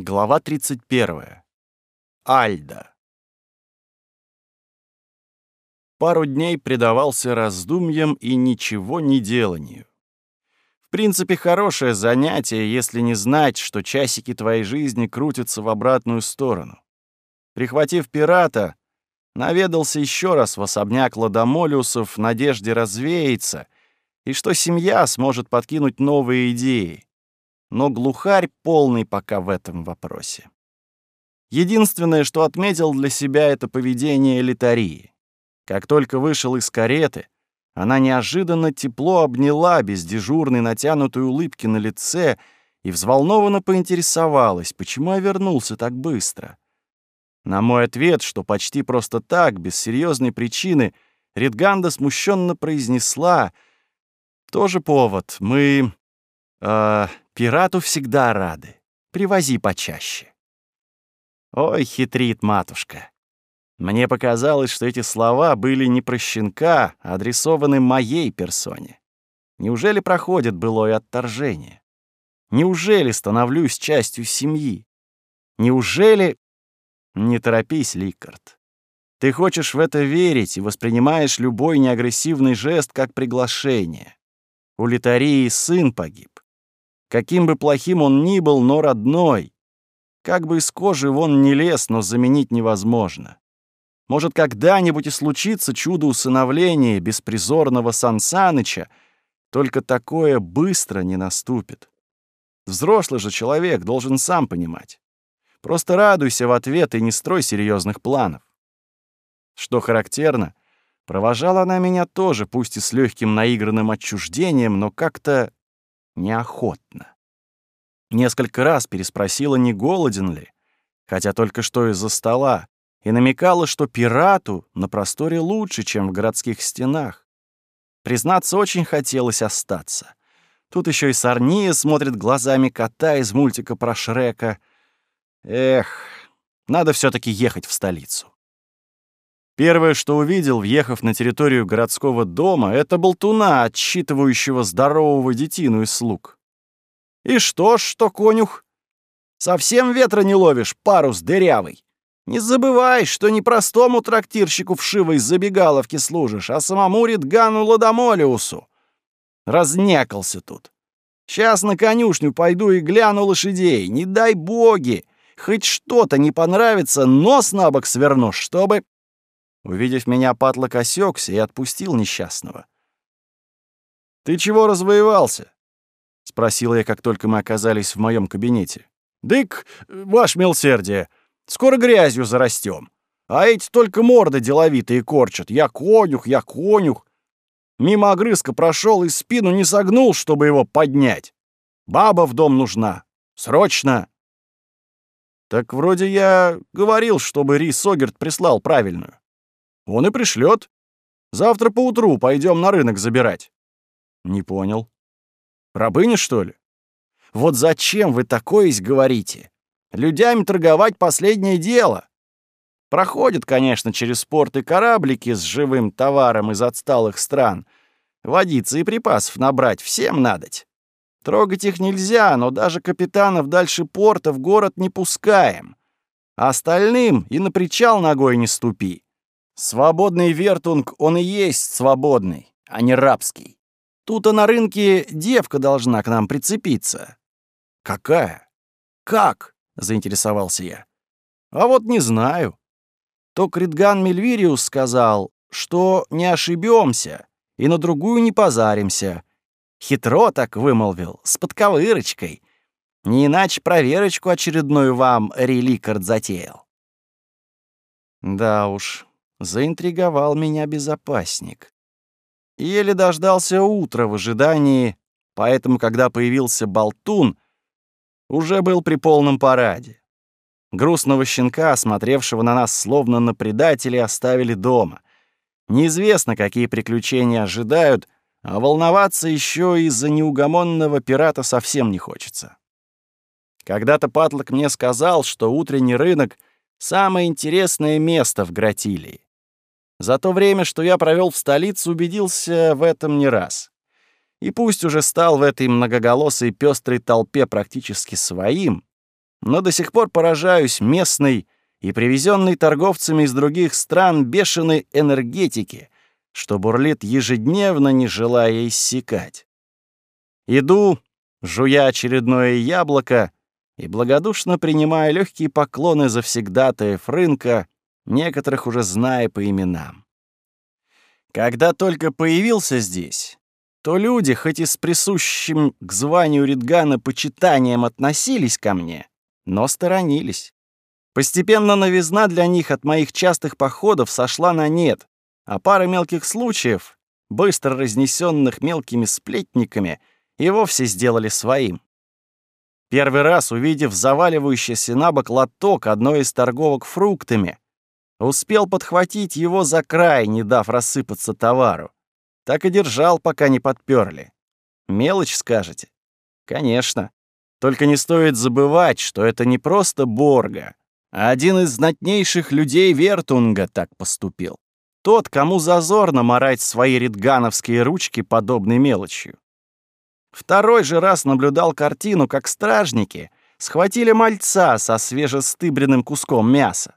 Глава 31. Альда. Пару дней предавался раздумьям и ничего не деланию. В принципе, хорошее занятие, если не знать, что часики твоей жизни крутятся в обратную сторону. Прихватив пирата, наведался еще раз в особняк Ладомолиусов в надежде развеяться, и что семья сможет подкинуть новые идеи но глухарь полный пока в этом вопросе. Единственное, что отметил для себя, это поведение Литарии. Как только вышел из кареты, она неожиданно тепло обняла без дежурной натянутой улыбки на лице и взволнованно поинтересовалась, почему я вернулся так быстро. На мой ответ, что почти просто так, без серьезной причины, Ридганда смущенно произнесла «Тоже повод. Мы... Э, Пирату всегда рады. Привози почаще. Ой, хитрит матушка. Мне показалось, что эти слова были не про щенка, а адресованы моей персоне. Неужели проходит былое отторжение? Неужели становлюсь частью семьи? Неужели... Не торопись, Ликард. Ты хочешь в это верить и воспринимаешь любой неагрессивный жест как приглашение. У Литарии сын погиб. Каким бы плохим он ни был, но родной. Как бы из кожи вон не лез, но заменить невозможно. Может, когда-нибудь и случится чудо усыновления беспризорного Сансаныча, только такое быстро не наступит. Взрослый же человек должен сам понимать. Просто радуйся в ответ и не строй серьезных планов. Что характерно, провожала она меня тоже, пусть и с легким наигранным отчуждением, но как-то неохотно. Несколько раз переспросила, не голоден ли, хотя только что из-за стола, и намекала, что пирату на просторе лучше, чем в городских стенах. Признаться, очень хотелось остаться. Тут еще и Сарния смотрит глазами кота из мультика про Шрека. Эх, надо все таки ехать в столицу. Первое, что увидел, въехав на территорию городского дома, это болтуна, отсчитывающего здорового детину из слуг. «И что ж, что конюх? Совсем ветра не ловишь, парус дырявый. Не забывай, что не простому трактирщику вшивой забегаловки служишь, а самому Ритгану Ладомолиусу. Разнякался тут. Сейчас на конюшню пойду и гляну лошадей, не дай боги. Хоть что-то не понравится, нос на бок сверну, чтобы Увидев меня, Патлок осекся и отпустил несчастного. «Ты чего развоевался?» — спросил я, как только мы оказались в моем кабинете. «Дык, ваш милсердие, скоро грязью зарастем. А эти только морды деловитые корчат. Я конюх, я конюх. Мимо огрызка прошел и спину не согнул, чтобы его поднять. Баба в дом нужна. Срочно!» «Так вроде я говорил, чтобы Рис Огерт прислал правильную». Он и пришлет. Завтра поутру пойдем на рынок забирать. Не понял. Рабыня, что ли? Вот зачем вы такое говорите? Людям торговать последнее дело. Проходят, конечно, через порты кораблики с живым товаром из отсталых стран. Водиться и припасов набрать всем надоть. Трогать их нельзя, но даже капитанов дальше порта в город не пускаем. А остальным и на причал ногой не ступи. Свободный вертунг, он и есть свободный, а не рабский. Тут-то на рынке девка должна к нам прицепиться. Какая? Как? Заинтересовался я. А вот не знаю. То Критган Мельвириус сказал, что не ошибемся и на другую не позаримся. Хитро так вымолвил, с подковырочкой. Не иначе проверочку очередную вам Реликард затеял. Да уж, Заинтриговал меня безопасник. Еле дождался утра в ожидании, поэтому, когда появился болтун, уже был при полном параде. Грустного щенка, смотревшего на нас словно на предателей, оставили дома. Неизвестно, какие приключения ожидают, а волноваться еще из-за неугомонного пирата совсем не хочется. Когда-то Патлок мне сказал, что утренний рынок — самое интересное место в Гратилии. За то время, что я провел в столице, убедился в этом не раз. И пусть уже стал в этой многоголосой пестрой толпе практически своим, но до сих пор поражаюсь местной и привезенной торговцами из других стран бешеной энергетики, что бурлит ежедневно, не желая иссякать. Иду, жуя очередное яблоко и благодушно принимая легкие поклоны завсегдатаев рынка, некоторых уже зная по именам. Когда только появился здесь, то люди, хоть и с присущим к званию Ридгана почитанием относились ко мне, но сторонились. Постепенно новизна для них от моих частых походов сошла на нет, а пара мелких случаев, быстро разнесенных мелкими сплетниками, и вовсе сделали своим. Первый раз, увидев заваливающийся на бок лоток одной из торговок фруктами, успел подхватить его за край, не дав рассыпаться товару. Так и держал, пока не подперли. Мелочь, скажете? Конечно. Только не стоит забывать, что это не просто Борга, а один из знатнейших людей Вертунга так поступил. Тот, кому зазорно морать свои редгановские ручки подобной мелочью. Второй же раз наблюдал картину, как стражники схватили мальца со свежестыбренным куском мяса.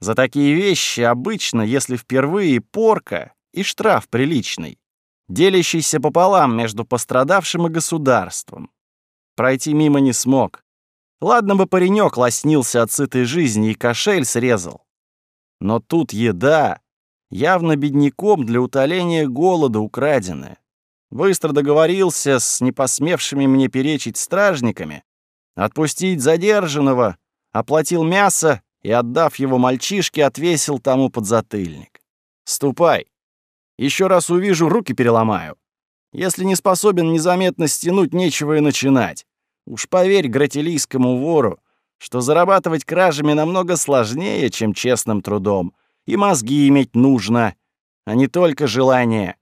За такие вещи обычно, если впервые порка и штраф приличный, делящийся пополам между пострадавшим и государством. Пройти мимо не смог. Ладно бы паренек лоснился от сытой жизни и кошель срезал. Но тут еда, явно бедняком для утоления голода украденная. Быстро договорился с непосмевшими мне перечить стражниками, отпустить задержанного, оплатил мясо и, отдав его мальчишке, отвесил тому подзатыльник. «Ступай. Еще раз увижу, руки переломаю. Если не способен незаметно стянуть, нечего и начинать. Уж поверь гратилийскому вору, что зарабатывать кражами намного сложнее, чем честным трудом, и мозги иметь нужно, а не только желание.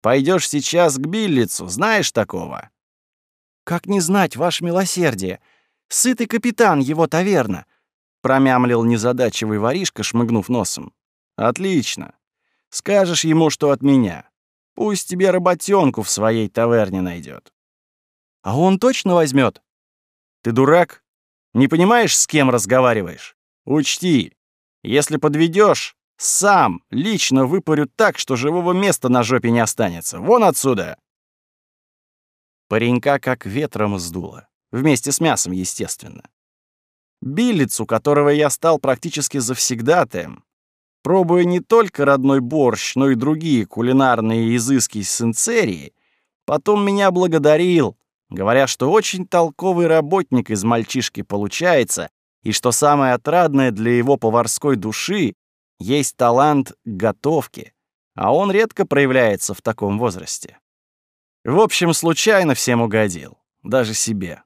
Пойдешь сейчас к Биллицу, знаешь такого?» «Как не знать, ваше милосердие? Сытый капитан его таверна. Промямлил незадачивый воришка, шмыгнув носом. «Отлично. Скажешь ему, что от меня. Пусть тебе работенку в своей таверне найдет. «А он точно возьмет? «Ты дурак? Не понимаешь, с кем разговариваешь? Учти, если подведешь, сам лично выпарю так, что живого места на жопе не останется. Вон отсюда!» Паренька как ветром сдуло. Вместе с мясом, естественно. Биллицу, которого я стал практически завсегдатаем, пробуя не только родной борщ, но и другие кулинарные изыски сенцерии, потом меня благодарил, говоря, что очень толковый работник из мальчишки получается, и что самое отрадное для его поварской души есть талант к готовке, а он редко проявляется в таком возрасте. В общем, случайно всем угодил, даже себе.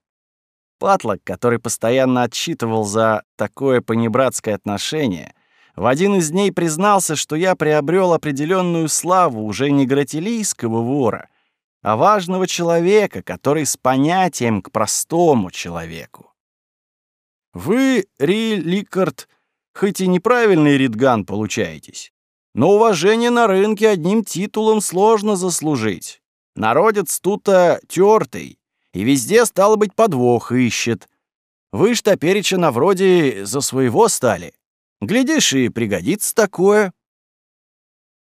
Патлок, который постоянно отчитывал за такое понебратское отношение, в один из дней признался, что я приобрел определенную славу уже не гратилийского вора, а важного человека, который с понятием к простому человеку. Вы, Ри Ликард, хоть и неправильный ридган получаетесь, но уважение на рынке одним титулом сложно заслужить. Народец тут-то тёртый, и везде, стало быть, подвох ищет. Вы ж топереча вроде за своего стали. Глядишь, и пригодится такое.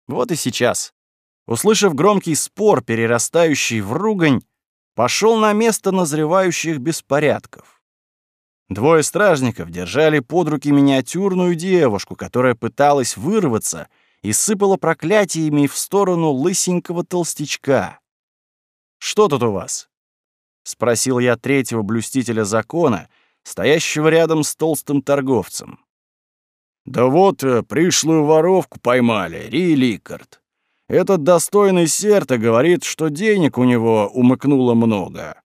Вот и сейчас, услышав громкий спор, перерастающий в ругань, пошел на место назревающих беспорядков. Двое стражников держали под руки миниатюрную девушку, которая пыталась вырваться и сыпала проклятиями в сторону лысенького толстячка. «Что тут у вас?» — спросил я третьего блюстителя закона, стоящего рядом с толстым торговцем. «Да вот, э, пришлую воровку поймали, Ри Ликард. Этот достойный серта говорит, что денег у него умыкнуло много».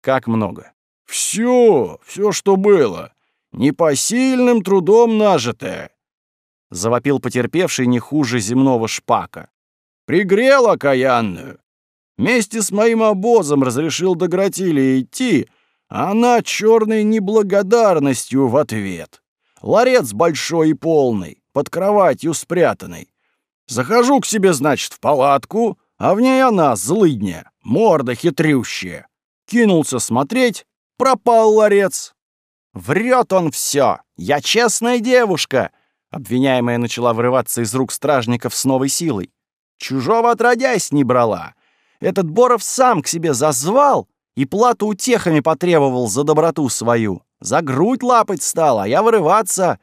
«Как много?» «Всё, всё, что было. Непосильным трудом нажитое», — завопил потерпевший не хуже земного шпака. «Пригрел окаянную. Вместе с моим обозом разрешил до Гратилии идти, а она черной неблагодарностью в ответ. Ларец большой и полный, под кроватью спрятанный. Захожу к себе, значит, в палатку, а в ней она, злыдня, морда хитрющая. Кинулся смотреть, пропал ларец. Врет он все. Я честная девушка!» Обвиняемая начала вырываться из рук стражников с новой силой. «Чужого отродясь не брала. Этот Боров сам к себе зазвал и плату утехами потребовал за доброту свою. За грудь лапать стал, а я вырываться.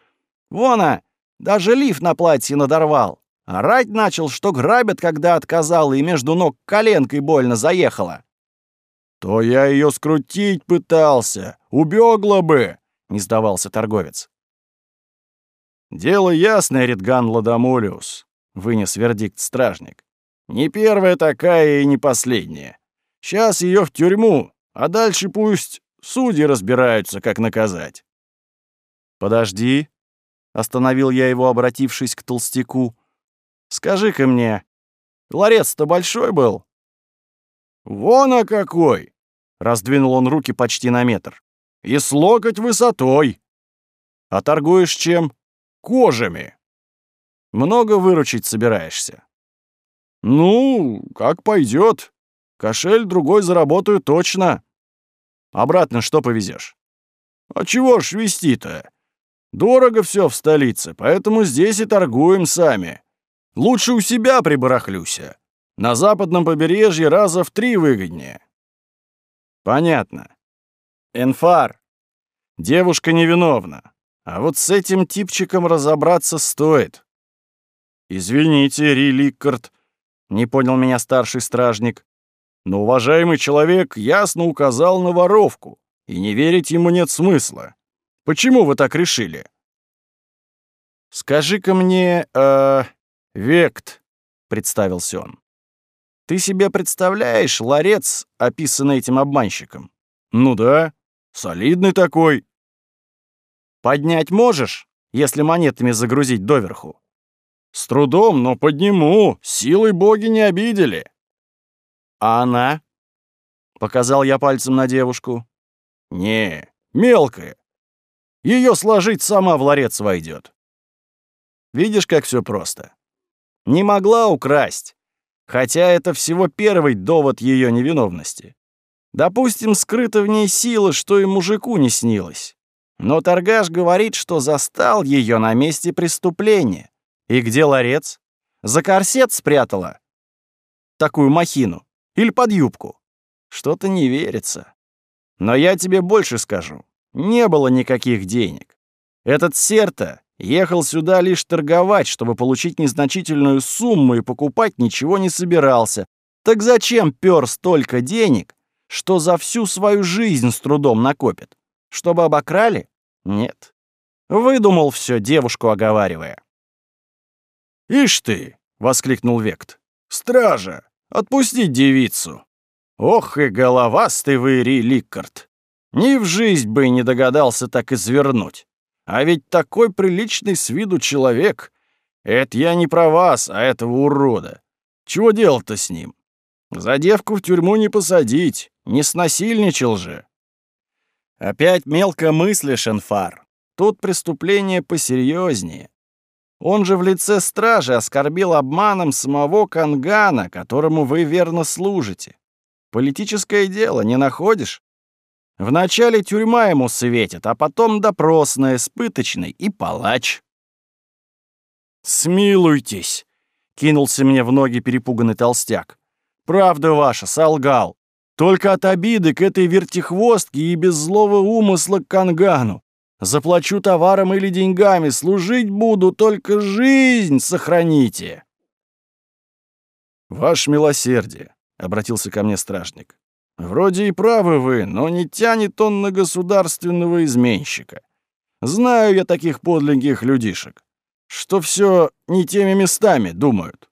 Вона, даже лиф на платье надорвал. Орать начал, что грабят, когда отказала и между ног коленкой больно заехала. «То я ее скрутить пытался, убегла бы!» — не сдавался торговец. «Дело ясное, Ридган Ладомолиус», — вынес вердикт стражник. «Не первая такая и не последняя. Сейчас ее в тюрьму, а дальше пусть судьи разбираются, как наказать». «Подожди», — остановил я его, обратившись к толстяку. «Скажи-ка мне, ларец-то большой был?» «Вон а какой!» — раздвинул он руки почти на метр. «И с локоть высотой!» «А торгуешь чем?» «Кожами!» «Много выручить собираешься?» «Ну, как пойдет. Кошель другой заработаю точно. Обратно что повезешь? «А чего ж вести-то? Дорого все в столице, поэтому здесь и торгуем сами. Лучше у себя прибарахлюся. На западном побережье раза в три выгоднее. Понятно. Энфар. Девушка невиновна. А вот с этим типчиком разобраться стоит. Извините, Ри Ликкард, не понял меня старший стражник. Но уважаемый человек ясно указал на воровку, и не верить ему нет смысла. Почему вы так решили? Скажи-ка мне, э, Вект, представился он. Ты себе представляешь ларец, описанный этим обманщиком? Ну да, солидный такой. Поднять можешь, если монетами загрузить доверху? С трудом, но подниму, силой боги не обидели. А она? Показал я пальцем на девушку. Не, мелкая. Ее сложить сама в ларец войдет. Видишь, как все просто. Не могла украсть. Хотя это всего первый довод ее невиновности. Допустим, скрыта в ней сила, что и мужику не снилось. Но торгаш говорит, что застал ее на месте преступления. И где ларец? За корсет спрятала? Такую махину. Или под юбку? Что-то не верится. Но я тебе больше скажу. Не было никаких денег. Этот Серта Ехал сюда лишь торговать, чтобы получить незначительную сумму и покупать ничего не собирался. Так зачем пёр столько денег, что за всю свою жизнь с трудом накопит? Чтобы обокрали? Нет. Выдумал все, девушку оговаривая. «Ишь ты!» — воскликнул Вект. «Стража! Отпустить девицу!» «Ох и головастый вы, Ри Ликкард! Ни в жизнь бы не догадался так извернуть!» А ведь такой приличный с виду человек. Это я не про вас, а этого урода. Чего делать-то с ним? За девку в тюрьму не посадить, не снасильничал же. Опять мелко мыслишь, Энфар. Тут преступление посерьезнее. Он же в лице стражи оскорбил обманом самого Кангана, которому вы верно служите. Политическое дело, не находишь? Вначале тюрьма ему светит, а потом допросная, с пыточной и палач. «Смилуйтесь!» — кинулся мне в ноги перепуганный толстяк. «Правда ваша, солгал. Только от обиды к этой вертихвостке и без злого умысла к кангану. Заплачу товаром или деньгами, служить буду, только жизнь сохраните!» «Ваше милосердие!» — обратился ко мне стражник. Вроде и правы вы, но не тянет он на государственного изменщика. Знаю я таких подлинных людишек, что все не теми местами думают.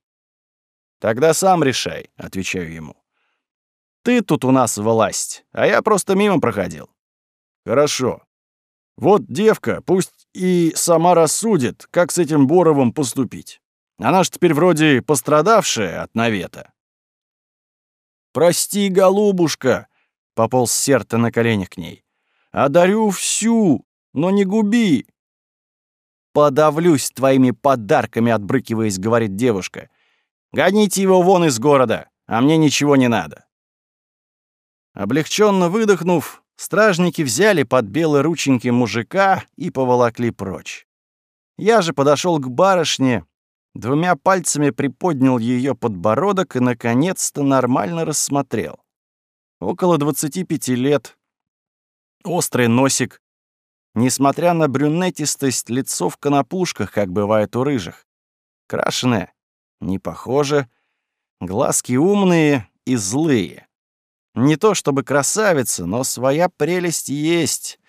Тогда сам решай, отвечаю ему. Ты тут у нас власть, а я просто мимо проходил. Хорошо. Вот девка пусть и сама рассудит, как с этим Боровым поступить. Она ж теперь вроде пострадавшая от навета. «Прости, голубушка!» — пополз Серта на коленях к ней. «Одарю всю, но не губи!» «Подавлюсь твоими подарками», — отбрыкиваясь, говорит девушка. «Гоните его вон из города, а мне ничего не надо». Облегченно выдохнув, стражники взяли под белые рученьки мужика и поволокли прочь. Я же подошел к барышне, двумя пальцами приподнял ее подбородок и, наконец-то, нормально рассмотрел. Около 25 лет, острый носик, несмотря на брюнетистость, лицо в конопушках, как бывает у рыжих. Крашеное, не похоже, глазки умные и злые. Не то чтобы красавица, но своя прелесть есть.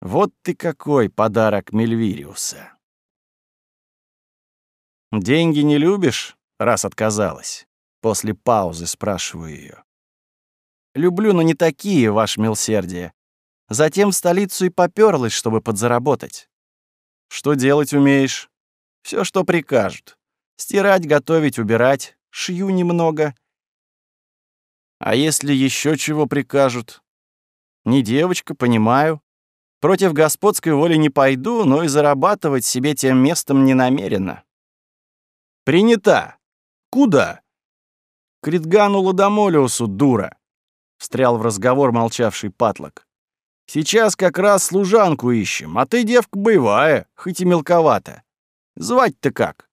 Вот ты какой подарок Мельвириуса. «Деньги не любишь?» — раз отказалась. После паузы спрашиваю ее. «Люблю, но не такие, ваше милсердие. Затем в столицу и попёрлась, чтобы подзаработать. Что делать умеешь? Все, что прикажут. Стирать, готовить, убирать. Шью немного. А если еще чего прикажут? Не девочка, понимаю. Против господской воли не пойду, но и зарабатывать себе тем местом не намерена. Принята. Куда? К Ритгану Ладомолиусу, дура. Встрял в разговор молчавший Патлок. Сейчас как раз служанку ищем, а ты девка боевая, хоть и мелковата. Звать-то как?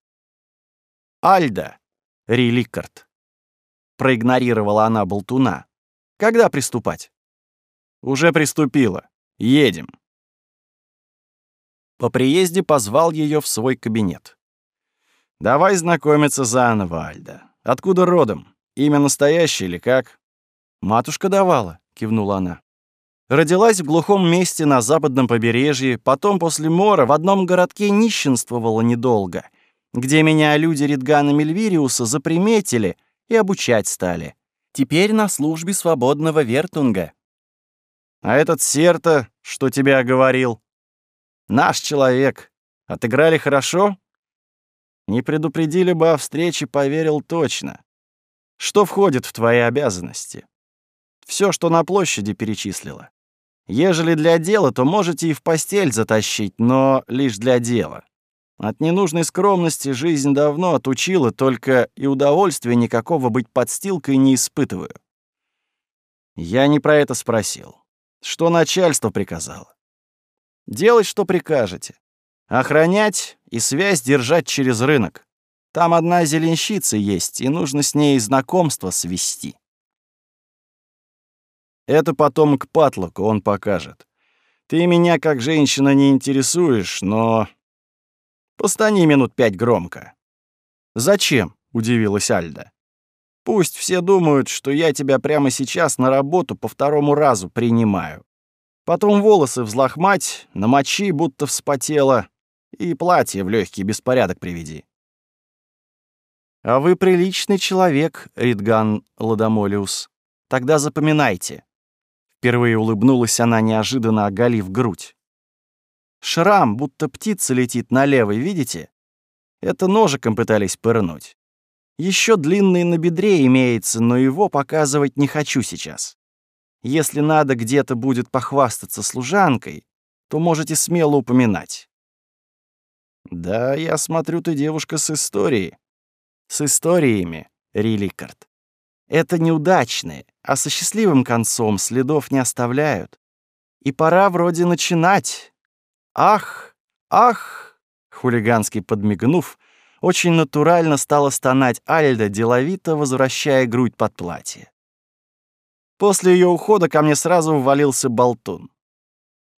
Альда. Реликард. Проигнорировала она болтуна. Когда приступать? Уже приступила. Едем. По приезде позвал ее в свой кабинет. Давай знакомиться заново, Альда. Откуда родом? Имя настоящее или как? Матушка давала, кивнула она. Родилась в глухом месте на западном побережье, потом после мора в одном городке нищенствовала недолго, где меня люди Ридгана Мельвириуса заприметили и обучать стали. Теперь на службе свободного Вертунга. А этот Серта, что тебя говорил? Наш человек. Отыграли хорошо? Не предупредили бы о встрече, поверил точно. Что входит в твои обязанности? Все, что на площади перечислила. Ежели для дела, то можете и в постель затащить, но лишь для дела. От ненужной скромности жизнь давно отучила, только и удовольствия никакого быть подстилкой не испытываю. Я не про это спросил. Что начальство приказало? Делать, что прикажете. Охранять и связь держать через рынок. Там одна зеленщица есть, и нужно с ней знакомство свести. Это потом к Патлоку он покажет. Ты меня как женщина не интересуешь, но... Постани минут пять громко. «Зачем?» — удивилась Альда. «Пусть все думают, что я тебя прямо сейчас на работу по второму разу принимаю. Потом волосы взлохмать, намочи, будто вспотела, и платье в легкий беспорядок приведи». «А вы приличный человек, Ридган Ладомолиус. Тогда запоминайте. Впервые улыбнулась она, неожиданно оголив грудь. Шрам, будто птица летит на левый, видите? Это ножиком пытались пырнуть. Еще длинный на бедре имеется, но его показывать не хочу сейчас. Если надо где-то будет похвастаться служанкой, то можете смело упоминать. Да, я смотрю, ты девушка с историей. С историями, Риликард. Это неудачные, а со счастливым концом следов не оставляют. И пора вроде начинать. Ах, ах, хулигански подмигнув, очень натурально стала стонать Альда, деловито возвращая грудь под платье. После ее ухода ко мне сразу ввалился болтун.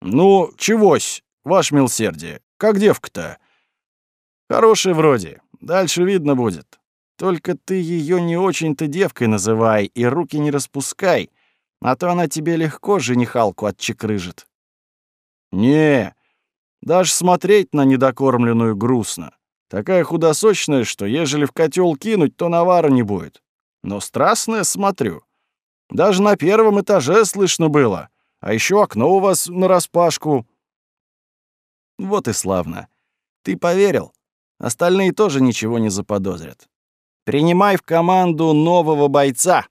«Ну, чегось, ваш милсердие, как девка-то?» «Хорошая вроде, дальше видно будет. Только ты ее не очень-то девкой называй и руки не распускай, а то она тебе легко женихалку отчекрыжит. Не, даже смотреть на недокормленную грустно. Такая худосочная, что ежели в котел кинуть, то навара не будет. Но страстная смотрю. Даже на первом этаже слышно было. А еще окно у вас нараспашку. Вот и славно. Ты поверил. Остальные тоже ничего не заподозрят. Принимай в команду нового бойца.